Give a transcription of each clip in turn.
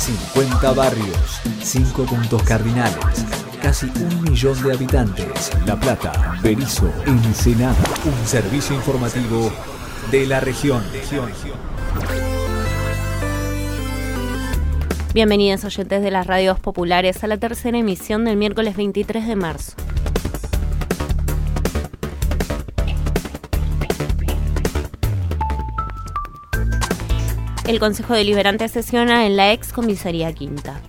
50 barrios, 5 puntos cardinales, casi un millón de habitantes. La Plata, Berizo, Ensenada. Un servicio informativo de la región. Bienvenidos oyentes de las radios populares a la tercera emisión del miércoles 23 de marzo. El Consejo Deliberante sesiona en la ex comisaría Quinta.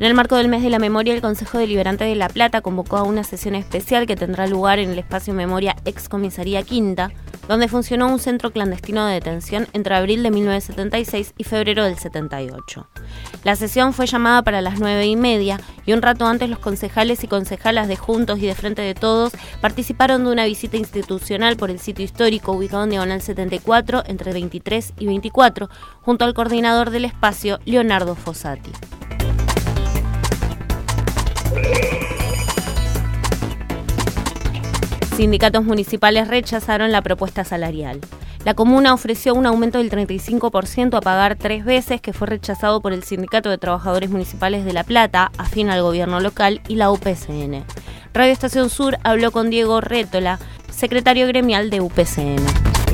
En el marco del mes de la memoria, el Consejo Deliberante de La Plata convocó a una sesión especial que tendrá lugar en el espacio Memoria Ex Comisaría Quinta, donde funcionó un centro clandestino de detención entre abril de 1976 y febrero del 78. La sesión fue llamada para las nueve y media y un rato antes los concejales y concejalas de Juntos y de Frente de Todos participaron de una visita institucional por el sitio histórico ubicado en Diagonal 74 entre 23 y 24 junto al coordinador del espacio, Leonardo Fossati. Sindicatos municipales rechazaron la propuesta salarial. La comuna ofreció un aumento del 35% a pagar tres veces, que fue rechazado por el Sindicato de Trabajadores Municipales de La Plata, afín al gobierno local, y la UPCN. Radio Estación Sur habló con Diego Rétola, secretario gremial de UPCN.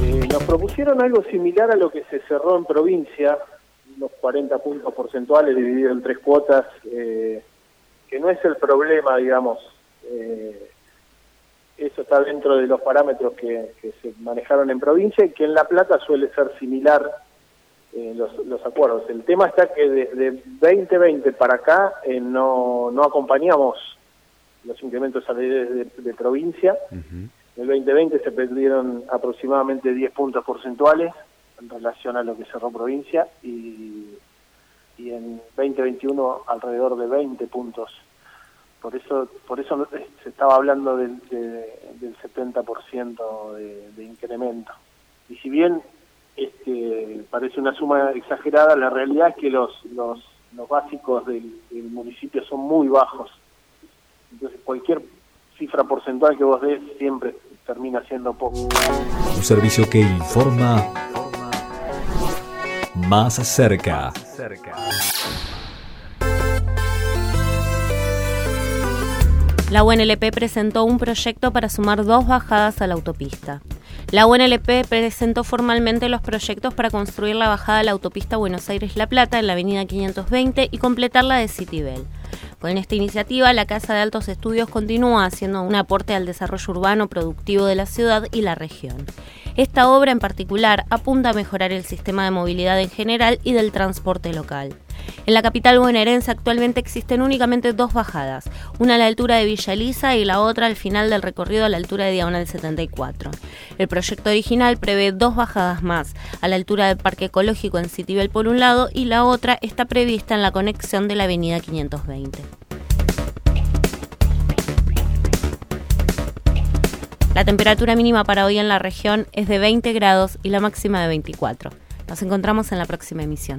Eh, nos propusieron algo similar a lo que se cerró en provincia, unos 40 puntos porcentuales divididos en tres cuotas, eh, que no es el problema, digamos. Eh, eso está dentro de los parámetros que, se manejaron en provincia y que en La Plata suele ser similar eh, los, acuerdos. El tema está que desde 2020 para acá eh, no, no acompañamos los incrementos salariales de, de provincia. En el 2020 se perdieron aproximadamente 10 puntos porcentuales en relación a lo que cerró provincia y, y en 2021 alrededor de 20 puntos por eso por eso se estaba hablando del, del 70% de, de incremento. Y si bien este, parece una suma exagerada, la realidad es que los, los, los básicos del, municipio son muy bajos. Entonces cualquier cifra porcentual que vos des siempre termina siendo poco. Un servicio que informa más cerca. La UNLP presentó un proyecto para sumar dos bajadas a la autopista. La UNLP presentó formalmente los proyectos para construir la bajada a la autopista Buenos Aires-La Plata en la avenida 520 y completar la de Citibel. Con esta iniciativa, la Casa de Altos Estudios continúa haciendo un aporte al desarrollo urbano productivo de la ciudad y la región. Esta obra en particular apunta a mejorar el sistema de movilidad en general y del transporte local. En la capital bonaerense actualmente existen únicamente dos bajadas, una a la altura de Villa Elisa y la otra al final del recorrido a la altura de Diagonal 74. El proyecto original prevé dos bajadas más, a la altura del Parque Ecológico en Citibel por un lado y la otra está prevista en la conexión de la Avenida 520. La temperatura mínima para hoy en la región es de 20 grados y la máxima de 24. Nos encontramos en la próxima emisión.